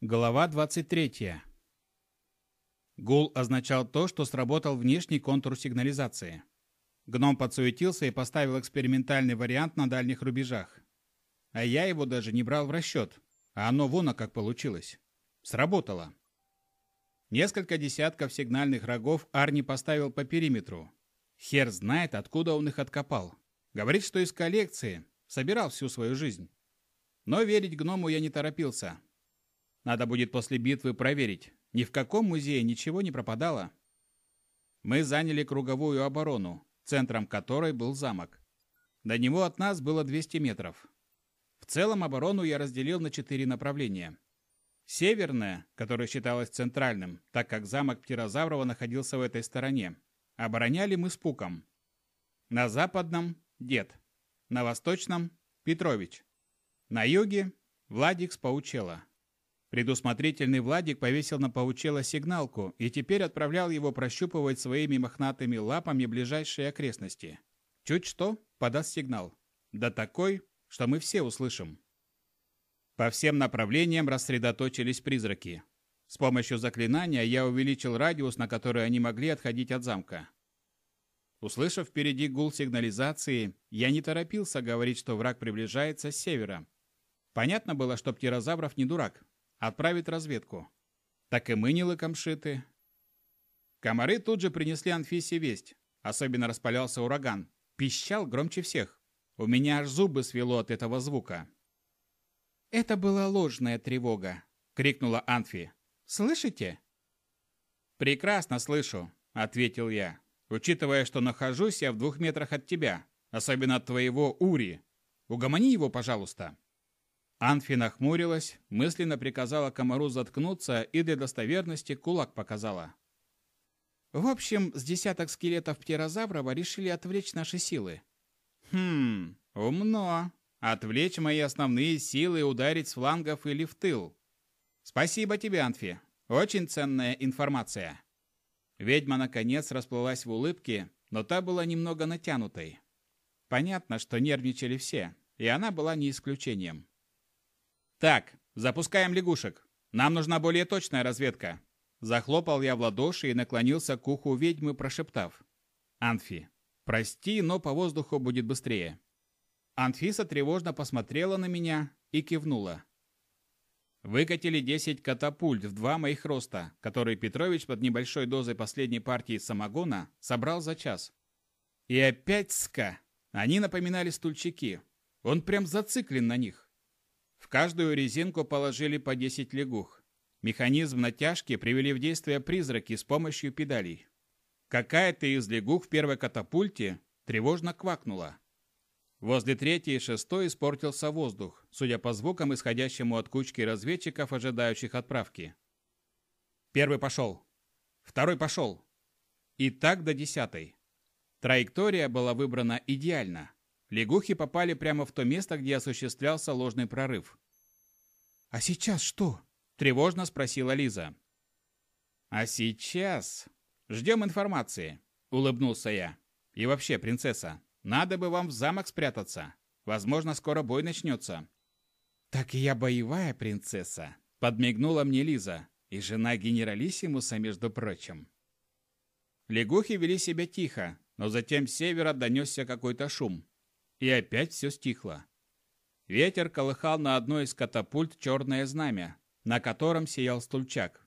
Глава 23. Гул означал то, что сработал внешний контур сигнализации. Гном подсуетился и поставил экспериментальный вариант на дальних рубежах. А я его даже не брал в расчет, а оно вон как получилось. Сработало. Несколько десятков сигнальных рогов Арни поставил по периметру. Хер знает, откуда он их откопал. Говорит, что из коллекции, собирал всю свою жизнь. Но верить гному я не торопился. Надо будет после битвы проверить, ни в каком музее ничего не пропадало. Мы заняли круговую оборону, центром которой был замок. До него от нас было 200 метров. В целом оборону я разделил на четыре направления. Северное, которое считалось центральным, так как замок Птерозаврова находился в этой стороне, обороняли мы с Пуком. На западном – Дед. На восточном – Петрович. На юге – Владик с Паучела. Предусмотрительный Владик повесил на паучела сигналку и теперь отправлял его прощупывать своими мохнатыми лапами ближайшие окрестности. Чуть что, подаст сигнал. Да такой, что мы все услышим. По всем направлениям рассредоточились призраки. С помощью заклинания я увеличил радиус, на который они могли отходить от замка. Услышав впереди гул сигнализации, я не торопился говорить, что враг приближается с севера. Понятно было, что птерозавров не дурак, отправить разведку. Так и мы не лыком шиты. Комары тут же принесли Анфисе весть. Особенно распалялся ураган. Пищал громче всех. У меня аж зубы свело от этого звука. «Это была ложная тревога», — крикнула Анфи. «Слышите?» «Прекрасно слышу», — ответил я, учитывая, что нахожусь я в двух метрах от тебя, особенно от твоего Ури. Угомони его, пожалуйста. Анфи нахмурилась, мысленно приказала комару заткнуться и для достоверности кулак показала. В общем, с десяток скелетов птерозаврова решили отвлечь наши силы. Хм, умно. Отвлечь мои основные силы и ударить с флангов или в тыл. Спасибо тебе, Анфи. Очень ценная информация. Ведьма наконец расплылась в улыбке, но та была немного натянутой. Понятно, что нервничали все, и она была не исключением. «Так, запускаем лягушек. Нам нужна более точная разведка». Захлопал я в ладоши и наклонился к уху ведьмы, прошептав. «Анфи, прости, но по воздуху будет быстрее». Анфиса тревожно посмотрела на меня и кивнула. Выкатили 10 катапульт в два моих роста, которые Петрович под небольшой дозой последней партии самогона собрал за час. И опять ска. Они напоминали стульчики. Он прям зациклен на них. В каждую резинку положили по 10 лягух. Механизм натяжки привели в действие призраки с помощью педалей. Какая-то из лягух в первой катапульте тревожно квакнула. Возле третьей и шестой испортился воздух, судя по звукам, исходящему от кучки разведчиков, ожидающих отправки. Первый пошел. Второй пошел. И так до десятой. Траектория была выбрана идеально. Лягухи попали прямо в то место, где осуществлялся ложный прорыв. «А сейчас что?» – тревожно спросила Лиза. «А сейчас...» «Ждем информации», – улыбнулся я. «И вообще, принцесса, надо бы вам в замок спрятаться. Возможно, скоро бой начнется». «Так я боевая принцесса», – подмигнула мне Лиза. «И жена генералиссимуса, между прочим». Лягухи вели себя тихо, но затем с севера донесся какой-то шум. И опять все стихло. Ветер колыхал на одной из катапульт черное знамя, на котором сиял стульчак.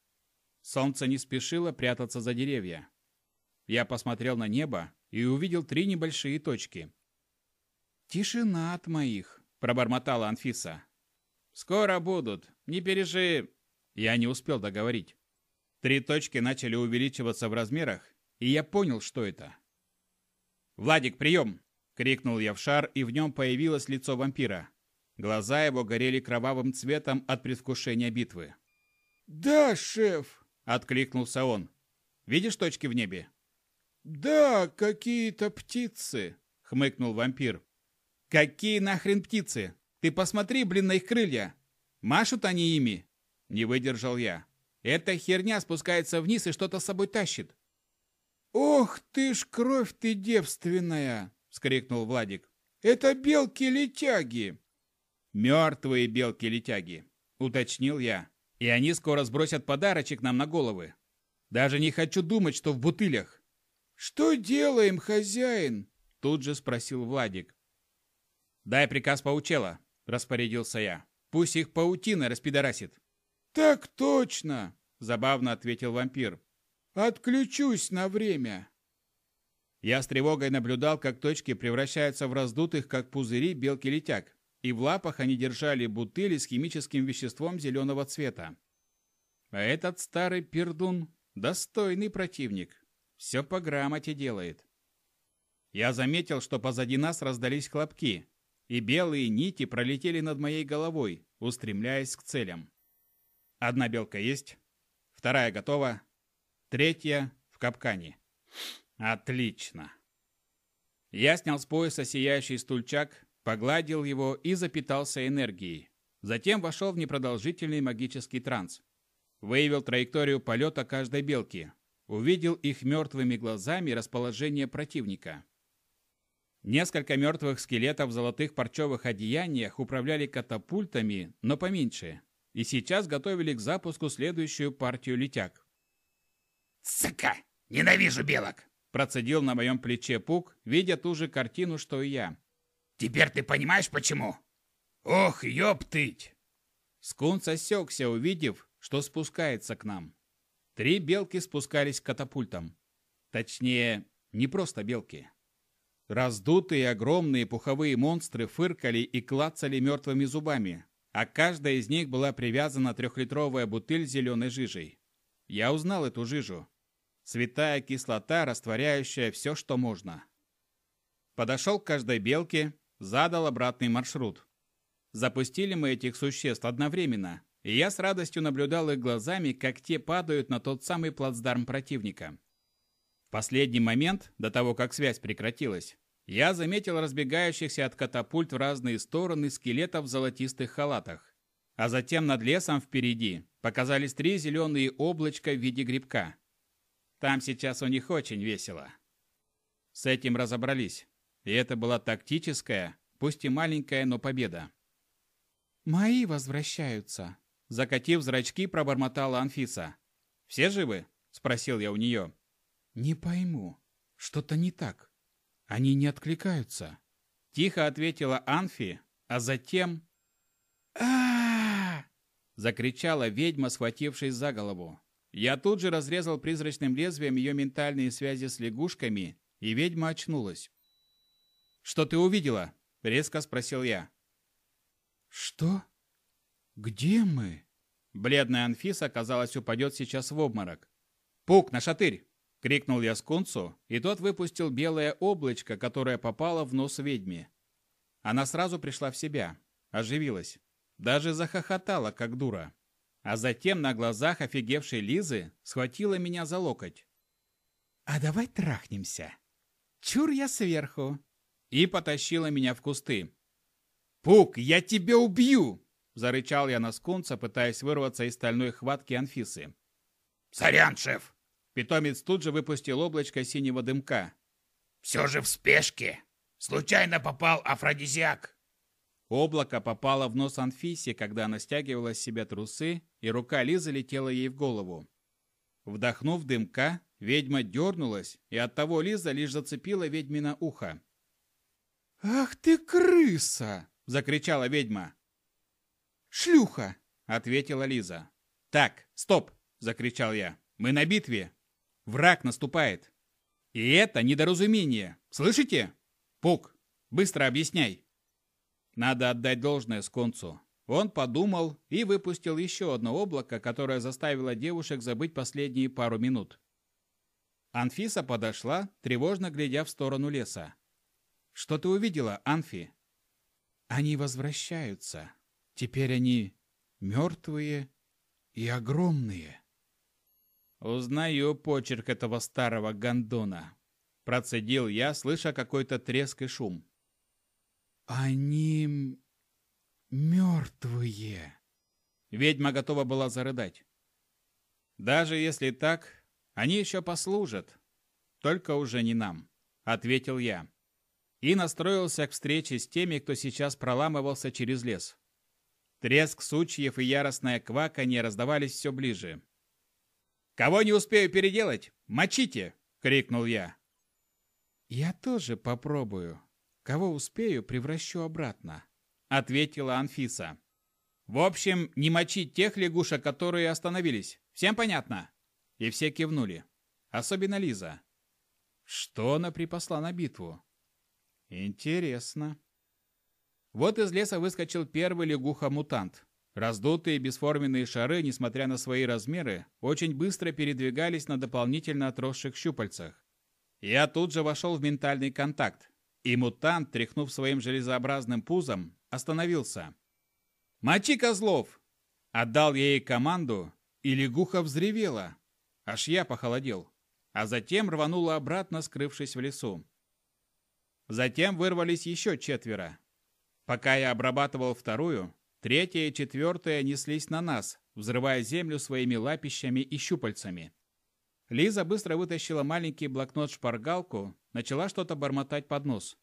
Солнце не спешило прятаться за деревья. Я посмотрел на небо и увидел три небольшие точки. «Тишина от моих», — пробормотала Анфиса. «Скоро будут, не пережи...» Я не успел договорить. Три точки начали увеличиваться в размерах, и я понял, что это. «Владик, прием!» Крикнул я в шар, и в нем появилось лицо вампира. Глаза его горели кровавым цветом от предвкушения битвы. «Да, шеф!» — откликнулся он. «Видишь точки в небе?» «Да, какие-то птицы!» — хмыкнул вампир. «Какие нахрен птицы? Ты посмотри, блин, на их крылья! Машут они ими!» Не выдержал я. «Эта херня спускается вниз и что-то с собой тащит!» «Ох ты ж, кровь ты девственная!» Вскрикнул Владик. «Это белки-летяги!» «Мертвые белки-летяги!» — уточнил я. И они скоро сбросят подарочек нам на головы. Даже не хочу думать, что в бутылях. Что делаем, хозяин? Тут же спросил Владик. Дай приказ паучела, распорядился я. Пусть их паутина распидорасит. Так точно, забавно ответил вампир. Отключусь на время. Я с тревогой наблюдал, как точки превращаются в раздутых, как пузыри, белки-летяг, и в лапах они держали бутыли с химическим веществом зеленого цвета. А этот старый пердун – достойный противник. Все по грамоте делает. Я заметил, что позади нас раздались хлопки, и белые нити пролетели над моей головой, устремляясь к целям. Одна белка есть, вторая готова, третья в капкане. Отлично. Я снял с пояса сияющий стульчак, погладил его и запитался энергией. Затем вошел в непродолжительный магический транс. Выявил траекторию полета каждой белки. Увидел их мертвыми глазами расположение противника. Несколько мертвых скелетов в золотых парчевых одеяниях управляли катапультами, но поменьше, и сейчас готовили к запуску следующую партию летяг. «Сука! Ненавижу белок!» Процедил на моем плече Пук, видя ту же картину, что и я. «Теперь ты понимаешь, почему?» «Ох, ёптыть!» Скунс осекся, увидев, что спускается к нам. Три белки спускались к катапультам. Точнее, не просто белки. Раздутые огромные пуховые монстры фыркали и клацали мертвыми зубами, а каждая из них была привязана трехлитровая бутыль с зеленой жижей. Я узнал эту жижу. Святая кислота, растворяющая все, что можно. Подошел к каждой белке, задал обратный маршрут. Запустили мы этих существ одновременно, и я с радостью наблюдал их глазами, как те падают на тот самый плацдарм противника. В последний момент, до того, как связь прекратилась, я заметил разбегающихся от катапульт в разные стороны скелетов в золотистых халатах. А затем над лесом впереди показались три зеленые облачка в виде грибка. Там сейчас у них очень весело. С этим разобрались. И это была тактическая, пусть и маленькая, но победа. «Мои возвращаются», — закатив зрачки, пробормотала Анфиса. «Все живы?» — спросил я у нее. «Не пойму. Что-то не так. Они не откликаются». Тихо ответила Анфи, а затем... а закричала ведьма, схватившись за голову. Я тут же разрезал призрачным лезвием ее ментальные связи с лягушками, и ведьма очнулась. «Что ты увидела?» — резко спросил я. «Что? Где мы?» Бледная Анфиса, казалось, упадет сейчас в обморок. «Пук, на шатырь!» — крикнул я скунцу, и тот выпустил белое облачко, которое попало в нос ведьме. Она сразу пришла в себя, оживилась, даже захохотала, как дура а затем на глазах офигевшей Лизы схватила меня за локоть. «А давай трахнемся. Чур я сверху!» И потащила меня в кусты. «Пук, я тебя убью!» Зарычал я на скунца, пытаясь вырваться из стальной хватки Анфисы. «Сорян, шеф!» Питомец тут же выпустил облачко синего дымка. «Все же в спешке! Случайно попал афродизиак!» Облако попало в нос Анфисе, когда она стягивала с себя трусы, и рука Лизы летела ей в голову. Вдохнув дымка, ведьма дернулась, и оттого Лиза лишь зацепила ведьмина ухо. «Ах ты крыса!» – закричала ведьма. «Шлюха!» – ответила Лиза. «Так, стоп!» – закричал я. «Мы на битве! Враг наступает! И это недоразумение! Слышите? Пук, быстро объясняй!» Надо отдать должное Сконцу. Он подумал и выпустил еще одно облако, которое заставило девушек забыть последние пару минут. Анфиса подошла, тревожно глядя в сторону леса. «Что ты увидела, Анфи?» «Они возвращаются. Теперь они мертвые и огромные». «Узнаю почерк этого старого гондона», – процедил я, слыша какой-то треск и шум. Они мертвые. Ведьма готова была зарыдать. Даже если так, они еще послужат. Только уже не нам, ответил я. И настроился к встрече с теми, кто сейчас проламывался через лес. Треск сучьев и яростное кваканье раздавались все ближе. «Кого не успею переделать, мочите!» — крикнул я. «Я тоже попробую. Кого успею, превращу обратно», — ответила Анфиса. «В общем, не мочить тех лягушек, которые остановились. Всем понятно?» И все кивнули. Особенно Лиза. Что она припасла на битву? Интересно. Вот из леса выскочил первый лягуха-мутант. Раздутые бесформенные шары, несмотря на свои размеры, очень быстро передвигались на дополнительно отросших щупальцах. Я тут же вошел в ментальный контакт, и мутант, тряхнув своим железообразным пузом, остановился. «Мочи козлов!» Отдал я ей команду, и лягуха взревела. Аж я похолодел. А затем рванула обратно, скрывшись в лесу. Затем вырвались еще четверо. Пока я обрабатывал вторую, третья и четвертая неслись на нас, взрывая землю своими лапищами и щупальцами. Лиза быстро вытащила маленький блокнот-шпаргалку, начала что-то бормотать под нос.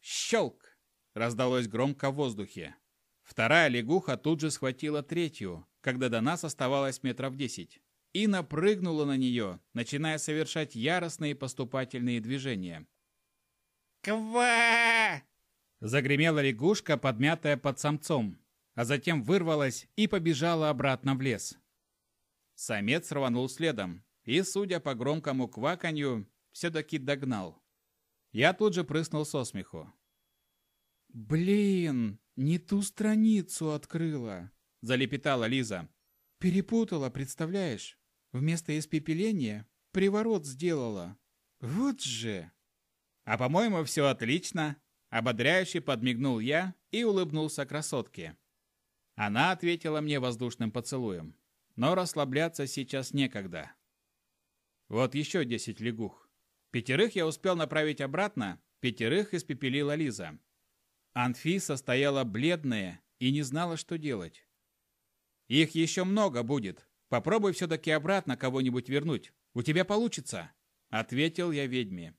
«Щелк!» – раздалось громко в воздухе. Вторая лягуха тут же схватила третью, когда до нас оставалось метров десять, и напрыгнула на нее, начиная совершать яростные поступательные движения. «Ква!» Загремела лягушка, подмятая под самцом, а затем вырвалась и побежала обратно в лес. Самец рванул следом и, судя по громкому кваканью, все-таки догнал. Я тут же прыснул со смеху. «Блин, не ту страницу открыла!» – залепетала Лиза. «Перепутала, представляешь? Вместо испепеления приворот сделала. Вот же!» «А по-моему, все отлично!» Ободряюще подмигнул я и улыбнулся красотке. Она ответила мне воздушным поцелуем. Но расслабляться сейчас некогда. Вот еще десять лягух. Пятерых я успел направить обратно, пятерых испепелила Лиза. Анфиса стояла бледная и не знала, что делать. «Их еще много будет. Попробуй все-таки обратно кого-нибудь вернуть. У тебя получится», — ответил я ведьме.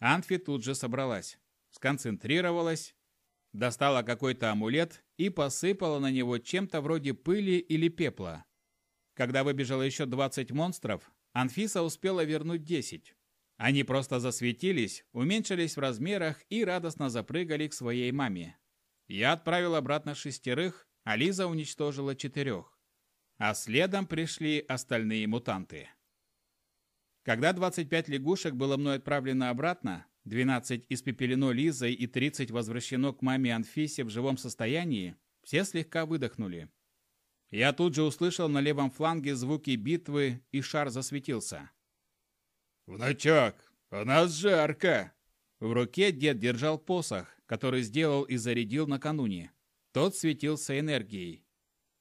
Анфи тут же собралась, сконцентрировалась, достала какой-то амулет и посыпала на него чем-то вроде пыли или пепла. Когда выбежало еще 20 монстров, Анфиса успела вернуть 10. Они просто засветились, уменьшились в размерах и радостно запрыгали к своей маме. Я отправил обратно шестерых, а Лиза уничтожила четырех. А следом пришли остальные мутанты. Когда 25 лягушек было мной отправлено обратно, 12 испепелено Лизой и 30 возвращено к маме Анфисе в живом состоянии, все слегка выдохнули. Я тут же услышал на левом фланге звуки битвы, и шар засветился. «Внучок, у нас жарко!» В руке дед держал посох, который сделал и зарядил накануне. Тот светился энергией.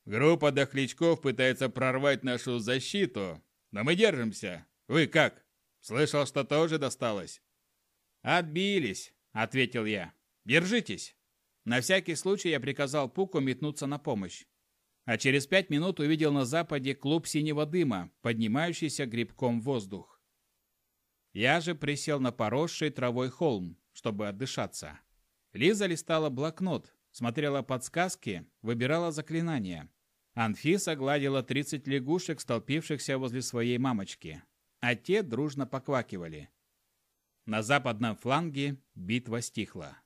«Группа дохлячков пытается прорвать нашу защиту, но мы держимся. Вы как? Слышал, что тоже досталось?» «Отбились», — ответил я. «Держитесь». На всякий случай я приказал Пуку метнуться на помощь. А через пять минут увидел на западе клуб синего дыма, поднимающийся грибком в воздух. Я же присел на поросший травой холм, чтобы отдышаться. Лиза листала блокнот, смотрела подсказки, выбирала заклинания. Анфиса гладила 30 лягушек, столпившихся возле своей мамочки а те дружно поквакивали. На западном фланге битва стихла.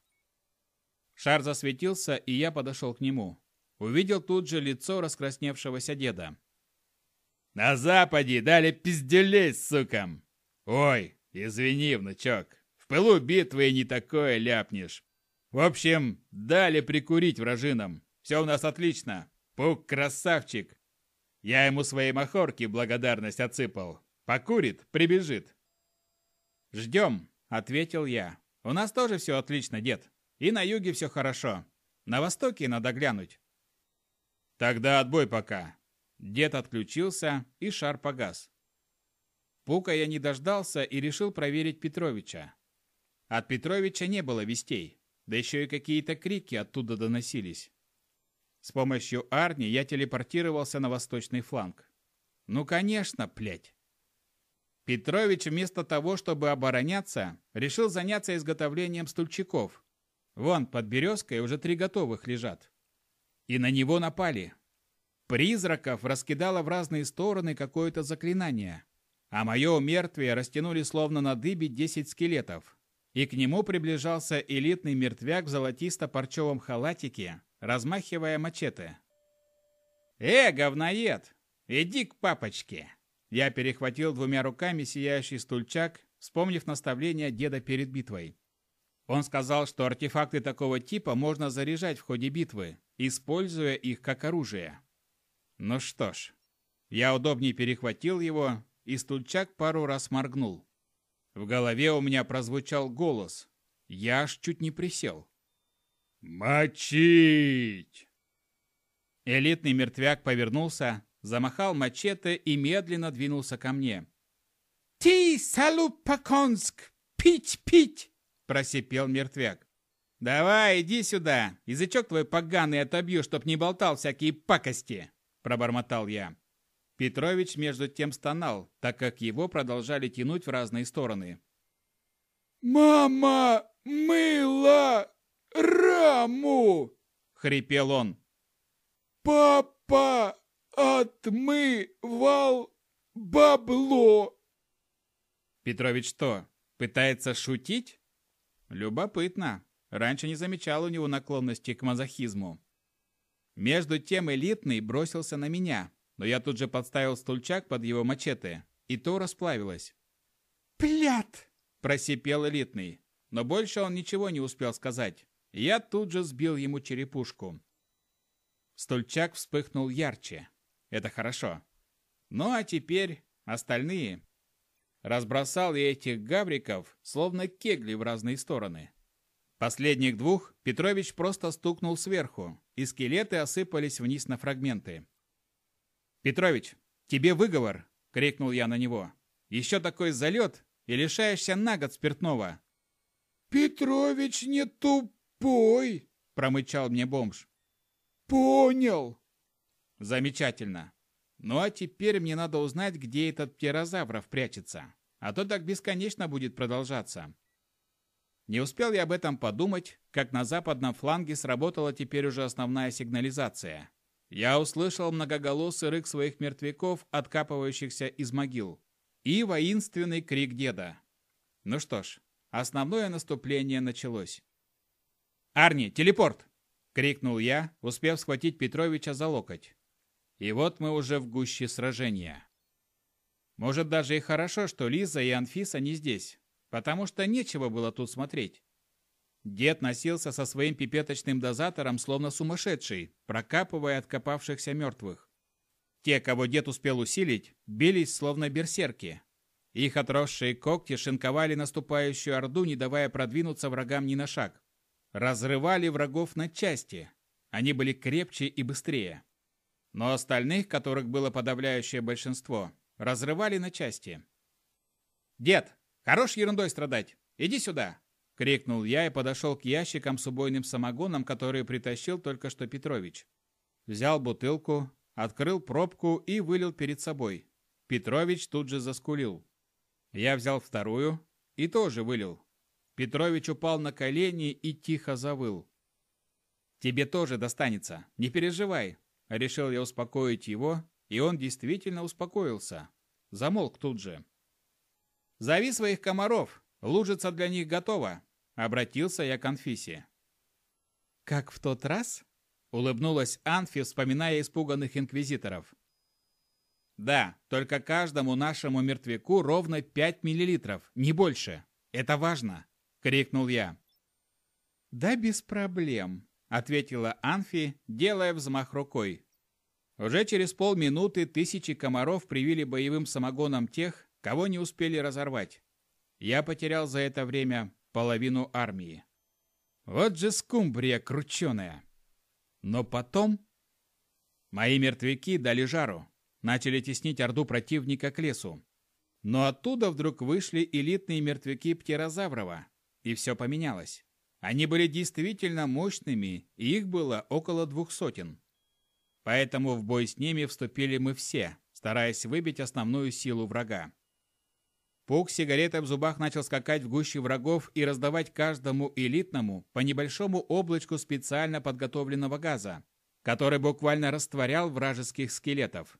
Шар засветился, и я подошел к нему. Увидел тут же лицо раскрасневшегося деда. «На западе дали пиздюлей, сукам! Ой, извини, внучок, в пылу битвы и не такое ляпнешь. В общем, дали прикурить вражинам. Все у нас отлично. Пук красавчик. Я ему своей махорки благодарность отсыпал. Покурит, прибежит. «Ждем», — ответил я. «У нас тоже все отлично, дед. И на юге все хорошо. На востоке надо глянуть». «Тогда отбой пока». Дед отключился, и шар погас. Пука я не дождался и решил проверить Петровича. От Петровича не было вестей, да еще и какие-то крики оттуда доносились. С помощью Арни я телепортировался на восточный фланг. Ну, конечно, плеть. Петрович вместо того, чтобы обороняться, решил заняться изготовлением стульчиков. Вон, под березкой уже три готовых лежат. И на него напали. Призраков раскидало в разные стороны какое-то заклинание, а мое умертвие растянули словно на дыбе десять скелетов. И к нему приближался элитный мертвяк в золотисто-парчевом халатике, размахивая мачете. «Э, говноед! Иди к папочке!» Я перехватил двумя руками сияющий стульчак, вспомнив наставление деда перед битвой. Он сказал, что артефакты такого типа можно заряжать в ходе битвы, используя их как оружие. Ну что ж, я удобнее перехватил его, и стульчак пару раз моргнул. В голове у меня прозвучал голос. Я аж чуть не присел. «Мочить!» Элитный мертвяк повернулся, замахал мачете и медленно двинулся ко мне. «Ти, Салупаконск! Пить, пить!» – просипел мертвяк. «Давай, иди сюда! Язычок твой поганый отобью, чтоб не болтал всякие пакости!» – пробормотал я. Петрович между тем стонал, так как его продолжали тянуть в разные стороны. «Мама мыла раму!» — хрипел он. «Папа отмывал бабло!» Петрович что, пытается шутить? Любопытно. Раньше не замечал у него наклонности к мазохизму. Между тем элитный бросился на меня, но я тут же подставил стульчак под его мачете, и то расплавилось. «Плят!» – просипел элитный, но больше он ничего не успел сказать. Я тут же сбил ему черепушку. Стульчак вспыхнул ярче. Это хорошо. Ну а теперь остальные. Разбросал я этих гавриков, словно кегли в разные стороны. Последних двух Петрович просто стукнул сверху, и скелеты осыпались вниз на фрагменты. «Петрович, тебе выговор!» — крикнул я на него. «Еще такой залет, и лишаешься на год спиртного!» «Петрович не тупой!» — промычал мне бомж. «Понял!» «Замечательно. Ну а теперь мне надо узнать, где этот птерозавров прячется, а то так бесконечно будет продолжаться». Не успел я об этом подумать, как на западном фланге сработала теперь уже основная сигнализация. Я услышал многоголосый рык своих мертвяков, откапывающихся из могил, и воинственный крик деда. Ну что ж, основное наступление началось. «Арни, телепорт!» — крикнул я, успев схватить Петровича за локоть. И вот мы уже в гуще сражения. Может, даже и хорошо, что Лиза и Анфиса не здесь, потому что нечего было тут смотреть. Дед носился со своим пипеточным дозатором, словно сумасшедший, прокапывая откопавшихся мертвых. Те, кого дед успел усилить, бились словно берсерки. Их отросшие когти шинковали наступающую орду, не давая продвинуться врагам ни на шаг. Разрывали врагов на части. Они были крепче и быстрее. Но остальных, которых было подавляющее большинство, разрывали на части. «Дед, хорош ерундой страдать! Иди сюда!» Крикнул я и подошел к ящикам с убойным самогоном, которые притащил только что Петрович. Взял бутылку, открыл пробку и вылил перед собой. Петрович тут же заскулил. Я взял вторую и тоже вылил. Петрович упал на колени и тихо завыл. «Тебе тоже достанется, не переживай», — решил я успокоить его, и он действительно успокоился. Замолк тут же. «Зови своих комаров, лужица для них готова», Обратился я к Анфисе. «Как в тот раз?» — улыбнулась Анфи, вспоминая испуганных инквизиторов. «Да, только каждому нашему мертвяку ровно пять миллилитров, не больше. Это важно!» — крикнул я. «Да без проблем», — ответила Анфи, делая взмах рукой. Уже через полминуты тысячи комаров привили боевым самогоном тех, кого не успели разорвать. Я потерял за это время половину армии. Вот же скумбрия крученая. Но потом... Мои мертвяки дали жару, начали теснить орду противника к лесу. Но оттуда вдруг вышли элитные мертвяки Птерозаврова, и все поменялось. Они были действительно мощными, и их было около двух сотен. Поэтому в бой с ними вступили мы все, стараясь выбить основную силу врага. Пук сигаретой в зубах начал скакать в гуще врагов и раздавать каждому элитному по небольшому облачку специально подготовленного газа. который буквально растворял вражеских скелетов.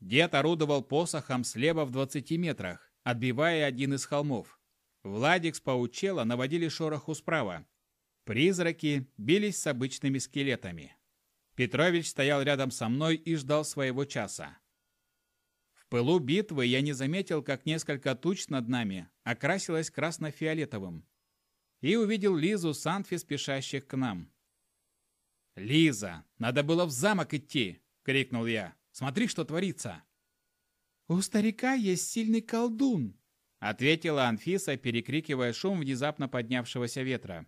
Дед орудовал посохом слева в 20 метрах, отбивая один из холмов. Владик с Паучела наводили шороху справа. Призраки бились с обычными скелетами. Петрович стоял рядом со мной и ждал своего часа. Пылу битвы я не заметил, как несколько туч над нами окрасилось красно-фиолетовым. И увидел Лизу с Анфи, спешащих к нам. «Лиза, надо было в замок идти!» — крикнул я. «Смотри, что творится!» «У старика есть сильный колдун!» — ответила Анфиса, перекрикивая шум внезапно поднявшегося ветра.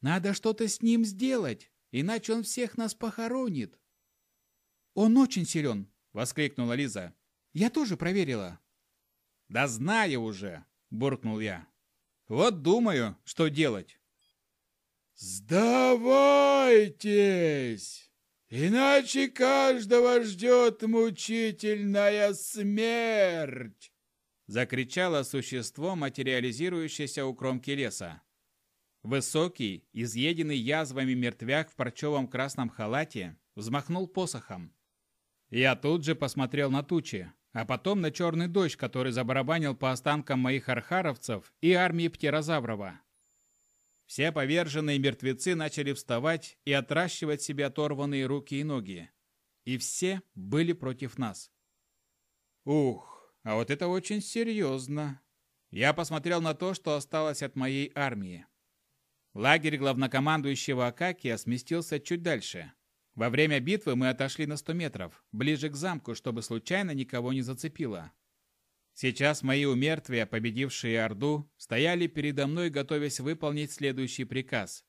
«Надо что-то с ним сделать, иначе он всех нас похоронит!» «Он очень силен!» — воскликнула Лиза. «Я тоже проверила!» «Да знаю уже!» — буркнул я. «Вот думаю, что делать!» «Сдавайтесь! Иначе каждого ждет мучительная смерть!» Закричало существо, материализирующееся у кромки леса. Высокий, изъеденный язвами мертвяк в парчевом красном халате взмахнул посохом. Я тут же посмотрел на тучи, а потом на черный дождь, который забарабанил по останкам моих архаровцев и армии Птерозаврова. Все поверженные мертвецы начали вставать и отращивать себе оторванные руки и ноги. И все были против нас. Ух, а вот это очень серьезно. Я посмотрел на то, что осталось от моей армии. Лагерь главнокомандующего Акакия сместился чуть дальше. Во время битвы мы отошли на 100 метров, ближе к замку, чтобы случайно никого не зацепило. Сейчас мои умертвия, победившие Орду, стояли передо мной, готовясь выполнить следующий приказ.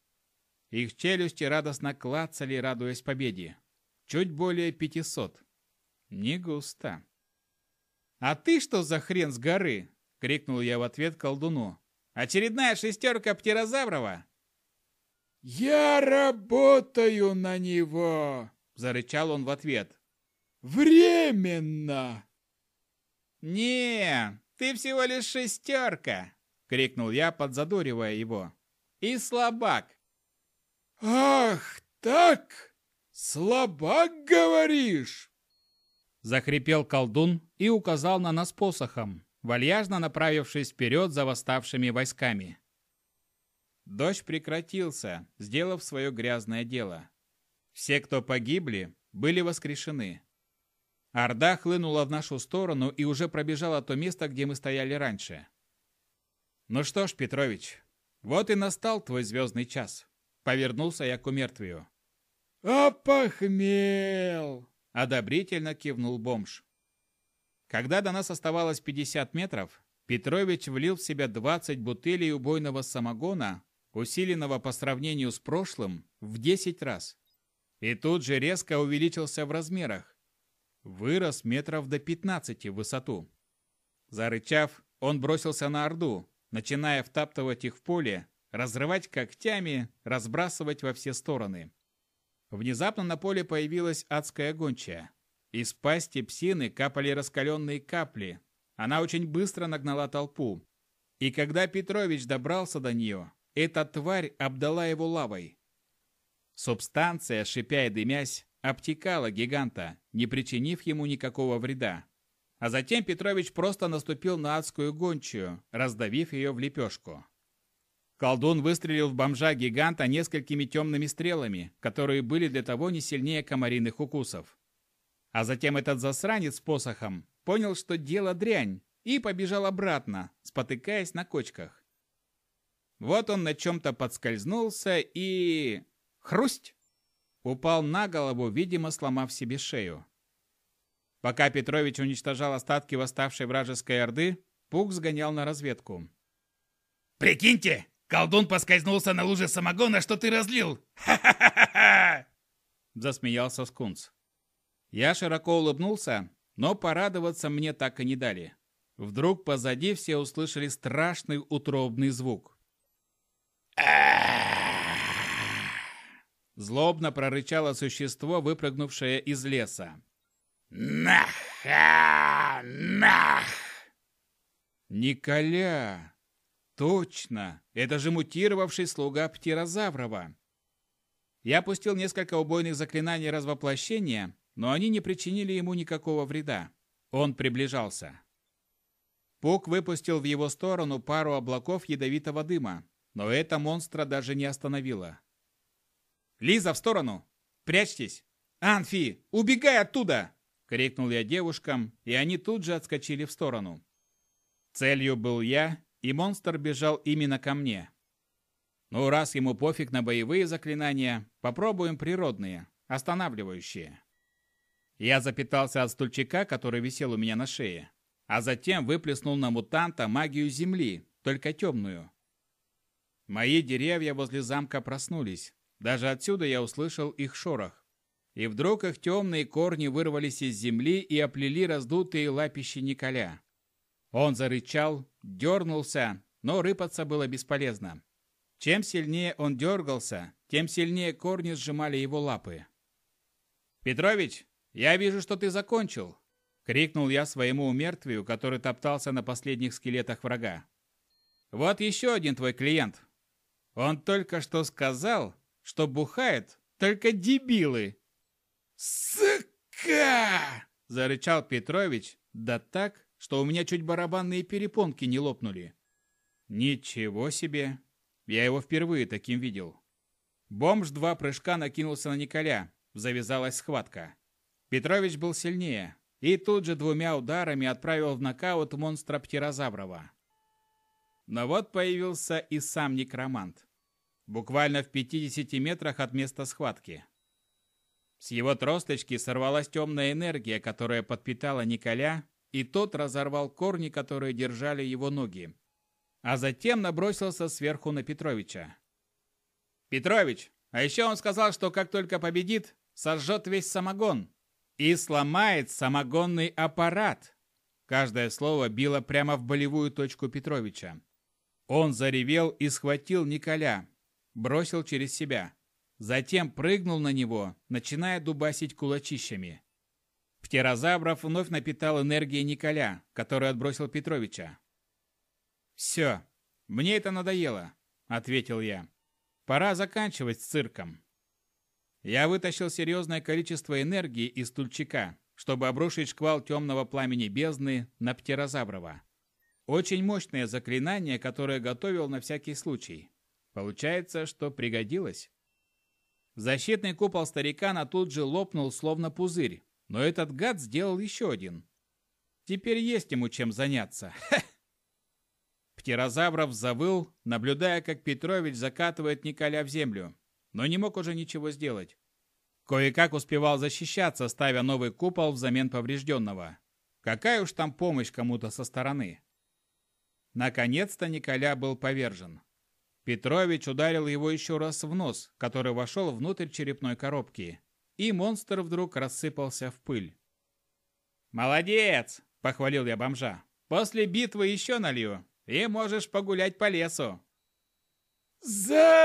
Их челюсти радостно клацали, радуясь победе. Чуть более пятисот. Не густо. «А ты что за хрен с горы?» — крикнул я в ответ колдуну. «Очередная шестерка птерозаврова?» «Я работаю на него!» — зарычал он в ответ. «Временно!» «Не, ты всего лишь шестерка!» — крикнул я, подзадоривая его. «И слабак!» «Ах, так? Слабак, говоришь?» Захрипел колдун и указал на нас посохом, вальяжно направившись вперед за восставшими войсками. Дождь прекратился, сделав свое грязное дело. Все, кто погибли, были воскрешены. Орда хлынула в нашу сторону и уже пробежала то место, где мы стояли раньше. «Ну что ж, Петрович, вот и настал твой звездный час», — повернулся я к умертвию. «Опохмел!» — одобрительно кивнул бомж. Когда до нас оставалось 50 метров, Петрович влил в себя 20 бутылей убойного самогона, усиленного по сравнению с прошлым в 10 раз. И тут же резко увеличился в размерах, вырос метров до 15 в высоту. Зарычав, он бросился на Орду, начиная втаптывать их в поле, разрывать когтями, разбрасывать во все стороны. Внезапно на поле появилась адская гончая. Из пасти псины капали раскаленные капли. Она очень быстро нагнала толпу. И когда Петрович добрался до нее, эта тварь обдала его лавой. Субстанция, шипя и дымясь, обтекала гиганта, не причинив ему никакого вреда. А затем Петрович просто наступил на адскую гончую, раздавив ее в лепешку. Колдун выстрелил в бомжа гиганта несколькими темными стрелами, которые были для того не сильнее комариных укусов. А затем этот засранец с посохом понял, что дело дрянь, и побежал обратно, спотыкаясь на кочках. Вот он на чем-то подскользнулся и... Хрусть! упал на голову, видимо, сломав себе шею. Пока Петрович уничтожал остатки восставшей вражеской орды, Пук сгонял на разведку. «Прикиньте, колдун поскользнулся на луже самогона, что ты разлил! Ха-ха-ха-ха!» Засмеялся Скунс. Я широко улыбнулся, но порадоваться мне так и не дали. Вдруг позади все услышали страшный утробный звук. Злобно прорычало существо, выпрыгнувшее из леса. «Наха! Нах!» Я пустил несколько убойных заклинаний развоплощения, но они не причинили ему никакого вреда. Он приближался. Пук выпустил в его сторону пару облаков ядовитого дыма, но это монстра даже не остановило. «Лиза, в сторону! Прячьтесь! Анфи, убегай оттуда!» — крикнул я девушкам, и они тут же отскочили в сторону. Целью был я, и монстр бежал именно ко мне. Ну, раз ему пофиг на боевые заклинания, попробуем природные, останавливающие. Я запитался от стульчика, который висел у меня на шее, а затем выплеснул на мутанта магию земли, только темную. Мои деревья возле замка проснулись. Даже отсюда я услышал их шорох. И вдруг их темные корни вырвались из земли и оплели раздутые лапищи Николя. Он зарычал, дернулся, но рыпаться было бесполезно. Чем сильнее он дергался, тем сильнее корни сжимали его лапы. «Петрович, я вижу, что ты закончил!» — крикнул я своему умертвию, который топтался на последних скелетах врага. «Вот еще один твой клиент. Он только что сказал, что бухает только дебилы!» «Сука!» — зарычал Петрович, да так, что у меня чуть барабанные перепонки не лопнули. «Ничего себе! Я его впервые таким видел. Бомж два прыжка накинулся на Николя. Завязалась схватка. Петрович был сильнее и тут же двумя ударами отправил в нокаут монстра Птерозаврова. Но вот появился и сам некромант. Буквально в 50 метрах от места схватки. С его тросточки сорвалась темная энергия, которая подпитала Николя, и тот разорвал корни, которые держали его ноги а затем набросился сверху на Петровича. «Петрович, а еще он сказал, что как только победит, сожжет весь самогон и сломает самогонный аппарат!» Каждое слово било прямо в болевую точку Петровича. Он заревел и схватил Николя, бросил через себя. Затем прыгнул на него, начиная дубасить кулачищами. Птерозавров вновь напитал энергией Николя, который отбросил Петровича. «Все, мне это надоело», — ответил я. «Пора заканчивать с цирком». Я вытащил серьезное количество энергии из стульчика, чтобы обрушить шквал темного пламени бездны на Птерозаврова. Очень мощное заклинание, которое готовил на всякий случай. Получается, что пригодилось. Защитный купол старикана тут же лопнул, словно пузырь, но этот гад сделал еще один. Теперь есть ему чем заняться. Ха! Птерозавров завыл, наблюдая, как Петрович закатывает Николя в землю, но не мог уже ничего сделать. Кое-как успевал защищаться, ставя новый купол взамен поврежденного. Какая уж там помощь кому-то со стороны. Наконец-то Николя был повержен. Петрович ударил его еще раз в нос, который вошел внутрь черепной коробки, и монстр вдруг рассыпался в пыль. «Молодец!» – похвалил я бомжа. «После битвы еще налью и можешь погулять по лесу. «За-е-ись!»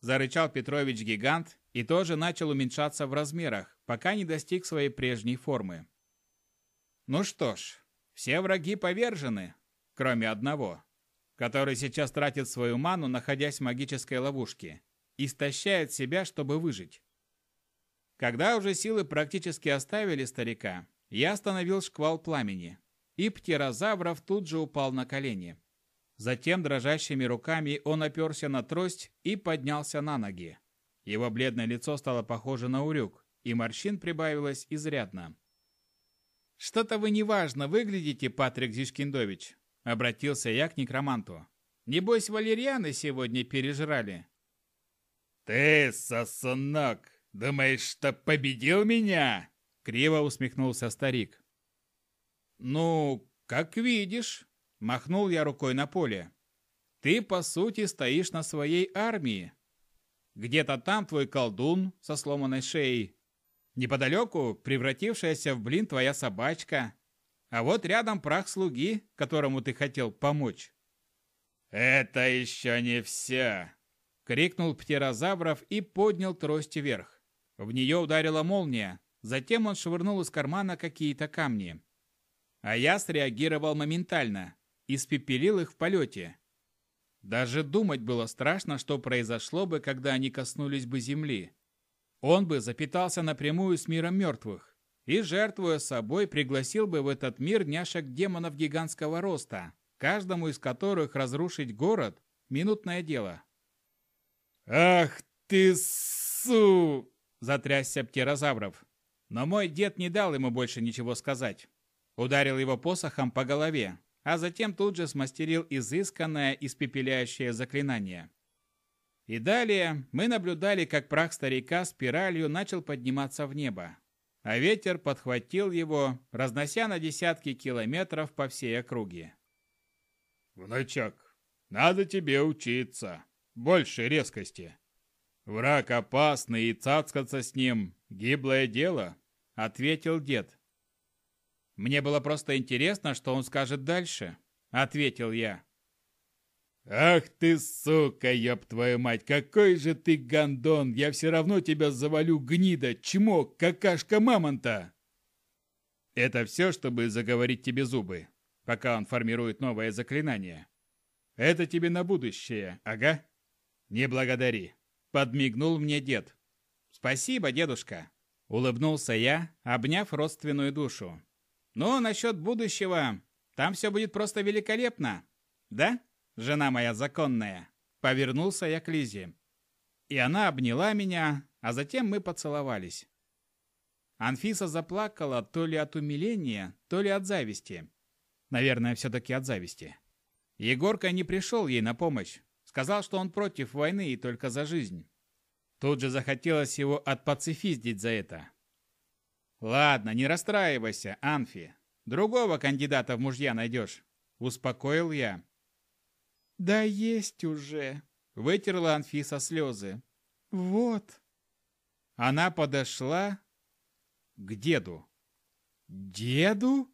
Зарычал Петрович-гигант и тоже начал уменьшаться в размерах, пока не достиг своей прежней формы. Ну что ж, все враги повержены, кроме одного, который сейчас тратит свою ману, находясь в магической ловушке, истощает себя, чтобы выжить. Когда уже силы практически оставили старика, я остановил шквал пламени, и птерозавров тут же упал на колени. Затем дрожащими руками он оперся на трость и поднялся на ноги. Его бледное лицо стало похоже на урюк, и морщин прибавилось изрядно. «Что-то вы неважно выглядите, Патрик Зишкиндович», — обратился я к некроманту. «Небось, валерьяны сегодня пережрали». «Ты, сосунок, думаешь, что победил меня?» — криво усмехнулся старик. «Ну, как видишь», — махнул я рукой на поле. «Ты, по сути, стоишь на своей армии. Где-то там твой колдун со сломанной шеей. Неподалеку превратившаяся в блин твоя собачка. А вот рядом прах слуги, которому ты хотел помочь». «Это еще не все!» — крикнул Птерозавров и поднял трость вверх. В нее ударила молния. Затем он швырнул из кармана какие-то камни. А я среагировал моментально, испепелил их в полете. Даже думать было страшно, что произошло бы, когда они коснулись бы земли. Он бы запитался напрямую с миром мертвых и, жертвуя собой, пригласил бы в этот мир няшек демонов гигантского роста, каждому из которых разрушить город – минутное дело. «Ах ты су!» – затрясся птерозавров. Но мой дед не дал ему больше ничего сказать. Ударил его посохом по голове, а затем тут же смастерил изысканное испепеляющее заклинание. И далее мы наблюдали, как прах старика спиралью начал подниматься в небо, а ветер подхватил его, разнося на десятки километров по всей округе. «Внучок, надо тебе учиться. Больше резкости. Враг опасный, и цацкаться с ним – гиблое дело», – ответил дед. Мне было просто интересно, что он скажет дальше, ответил я. Ах ты, сука, ёб твою мать, какой же ты гандон, я все равно тебя завалю, гнида, чмок, какашка мамонта. Это все, чтобы заговорить тебе зубы, пока он формирует новое заклинание. Это тебе на будущее, ага. Не благодари. Подмигнул мне дед. Спасибо, дедушка. Улыбнулся я, обняв родственную душу. Но насчет будущего, там все будет просто великолепно. Да, жена моя законная?» Повернулся я к Лизе. И она обняла меня, а затем мы поцеловались. Анфиса заплакала то ли от умиления, то ли от зависти. Наверное, все-таки от зависти. Егорка не пришел ей на помощь. Сказал, что он против войны и только за жизнь. Тут же захотелось его отпацифиздить за это. «Ладно, не расстраивайся, Анфи. Другого кандидата в мужья найдешь», — успокоил я. «Да есть уже», — вытерла Анфиса слезы. «Вот». Она подошла к деду. «Деду?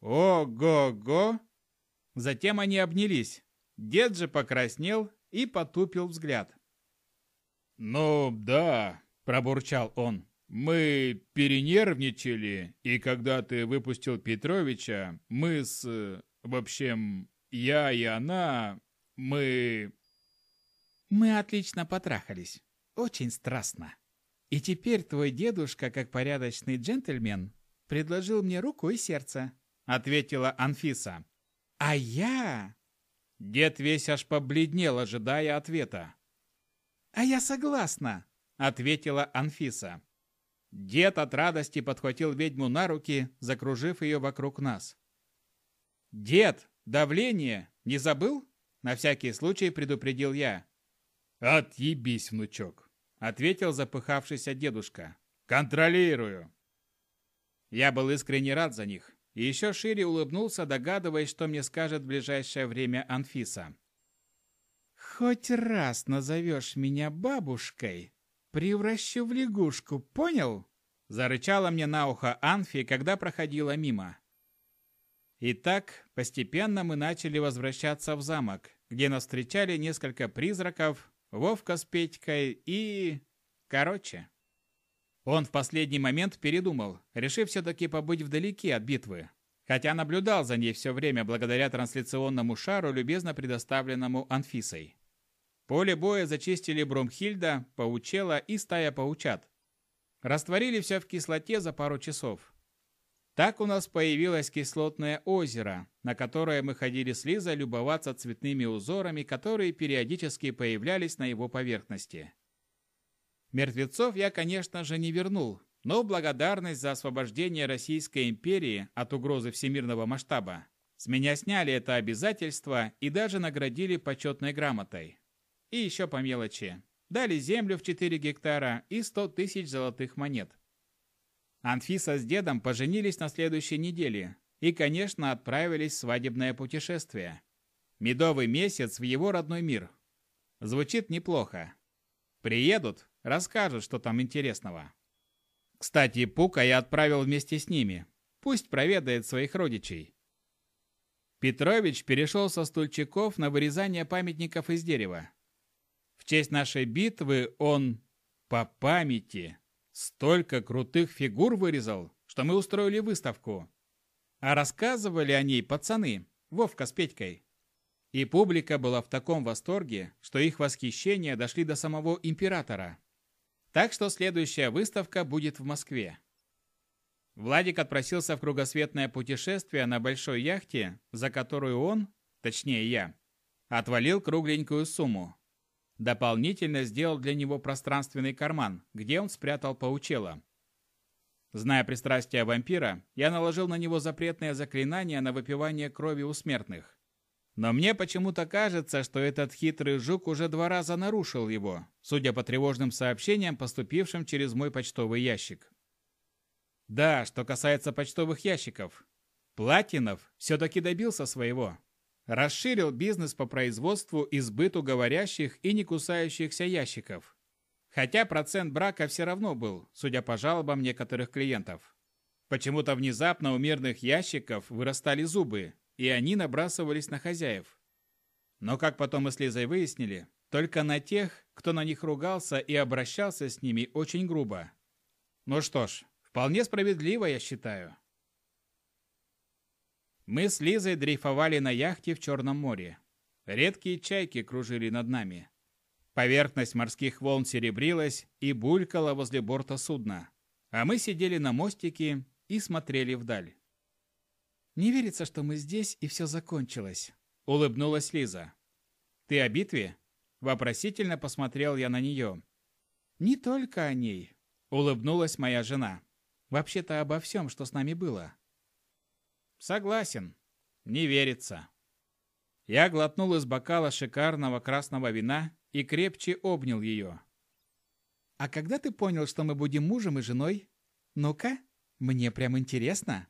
Ого-го!» Затем они обнялись. Дед же покраснел и потупил взгляд. «Ну, да», — пробурчал он. Мы перенервничали, и когда ты выпустил Петровича, мы с... В общем, я и она... Мы... Мы отлично потрахались. Очень страстно. И теперь твой дедушка, как порядочный джентльмен, предложил мне руку и сердце, ответила Анфиса. А я... Дед весь аж побледнел, ожидая ответа. «А я согласна», — ответила Анфиса. Дед от радости подхватил ведьму на руки, закружив ее вокруг нас. «Дед, давление! Не забыл?» На всякий случай предупредил я. «Отъебись, внучок!» — ответил запыхавшийся дедушка. «Контролирую!» Я был искренне рад за них и еще шире улыбнулся, догадываясь, что мне скажет в ближайшее время Анфиса. «Хоть раз назовешь меня бабушкой, превращу в лягушку, понял?» Зарычала мне на ухо Анфи, когда проходила мимо. Итак, постепенно мы начали возвращаться в замок, где нас встречали несколько призраков, Вовка с Петькой и... Короче. Он в последний момент передумал, решив все-таки побыть вдалеке от битвы, хотя наблюдал за ней все время благодаря трансляционному шару, любезно предоставленному Анфисой. Поле боя зачистили Бромхильда, Паучела и стая паучат. Растворили все в кислоте за пару часов. Так у нас появилось кислотное озеро, на которое мы ходили с Лизой любоваться цветными узорами, которые периодически появлялись на его поверхности. Мертвецов я, конечно же, не вернул, но благодарность за освобождение Российской империи от угрозы всемирного масштаба с меня сняли это обязательство и даже наградили почетной грамотой. И еще по мелочи. Дали землю в 4 гектара и 100 тысяч золотых монет. Анфиса с дедом поженились на следующей неделе и, конечно, отправились в свадебное путешествие. Медовый месяц в его родной мир. Звучит неплохо. Приедут, расскажут, что там интересного. Кстати, Пука я отправил вместе с ними. Пусть проведает своих родичей. Петрович перешел со стульчиков на вырезание памятников из дерева. В честь нашей битвы он, по памяти, столько крутых фигур вырезал, что мы устроили выставку. А рассказывали о ней пацаны, Вовка с Петькой. И публика была в таком восторге, что их восхищения дошли до самого императора. Так что следующая выставка будет в Москве. Владик отпросился в кругосветное путешествие на большой яхте, за которую он, точнее я, отвалил кругленькую сумму. Дополнительно сделал для него пространственный карман, где он спрятал паучела. Зная пристрастие вампира, я наложил на него запретное заклинание на выпивание крови у смертных. Но мне почему-то кажется, что этот хитрый жук уже два раза нарушил его, судя по тревожным сообщениям, поступившим через мой почтовый ящик. Да, что касается почтовых ящиков. Платинов все-таки добился своего. Расширил бизнес по производству и сбыту говорящих и не кусающихся ящиков. Хотя процент брака все равно был, судя по жалобам некоторых клиентов. Почему-то внезапно у мирных ящиков вырастали зубы, и они набрасывались на хозяев. Но, как потом мы с Лизой выяснили, только на тех, кто на них ругался и обращался с ними очень грубо. Ну что ж, вполне справедливо, я считаю. Мы с Лизой дрейфовали на яхте в Черном море. Редкие чайки кружили над нами. Поверхность морских волн серебрилась и булькала возле борта судна. А мы сидели на мостике и смотрели вдаль. «Не верится, что мы здесь, и все закончилось», — улыбнулась Лиза. «Ты о битве?» — вопросительно посмотрел я на нее. «Не только о ней», — улыбнулась моя жена. «Вообще-то обо всем, что с нами было». «Согласен. Не верится». Я глотнул из бокала шикарного красного вина и крепче обнял ее. «А когда ты понял, что мы будем мужем и женой? Ну-ка, мне прям интересно»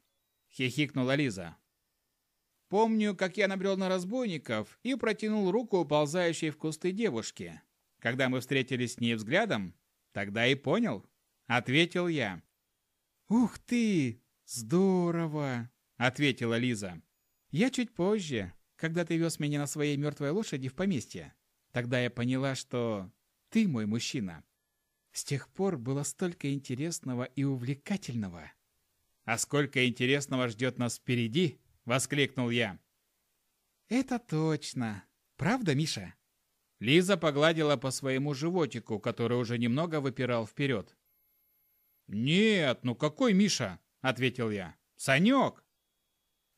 хихикнула Лиза. Помню, как я набрел на разбойников и протянул руку ползающей в кусты девушке. Когда мы встретились с ней взглядом, тогда и понял, ответил я. Ух ты, здорово, ответила Лиза. Я чуть позже, когда ты вез меня на своей мертвой лошади в поместье. Тогда я поняла, что ты мой мужчина. С тех пор было столько интересного и увлекательного. «А сколько интересного ждет нас впереди!» — воскликнул я. «Это точно. Правда, Миша?» Лиза погладила по своему животику, который уже немного выпирал вперед. «Нет, ну какой Миша?» — ответил я. «Санек!»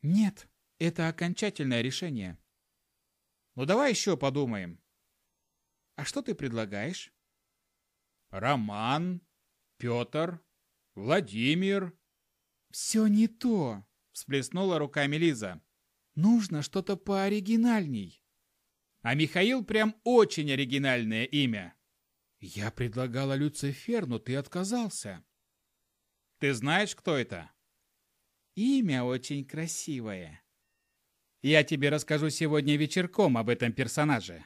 «Нет, это окончательное решение». «Ну давай еще подумаем». «А что ты предлагаешь?» «Роман, Петр, Владимир, «Все не то!» – всплеснула руками Лиза. «Нужно что-то пооригинальней». «А Михаил прям очень оригинальное имя». «Я предлагала Люцифер, но ты отказался». «Ты знаешь, кто это?» «Имя очень красивое». «Я тебе расскажу сегодня вечерком об этом персонаже».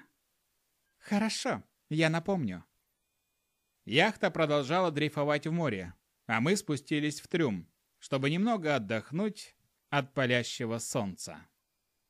«Хорошо, я напомню». Яхта продолжала дрейфовать в море, а мы спустились в трюм чтобы немного отдохнуть от палящего солнца.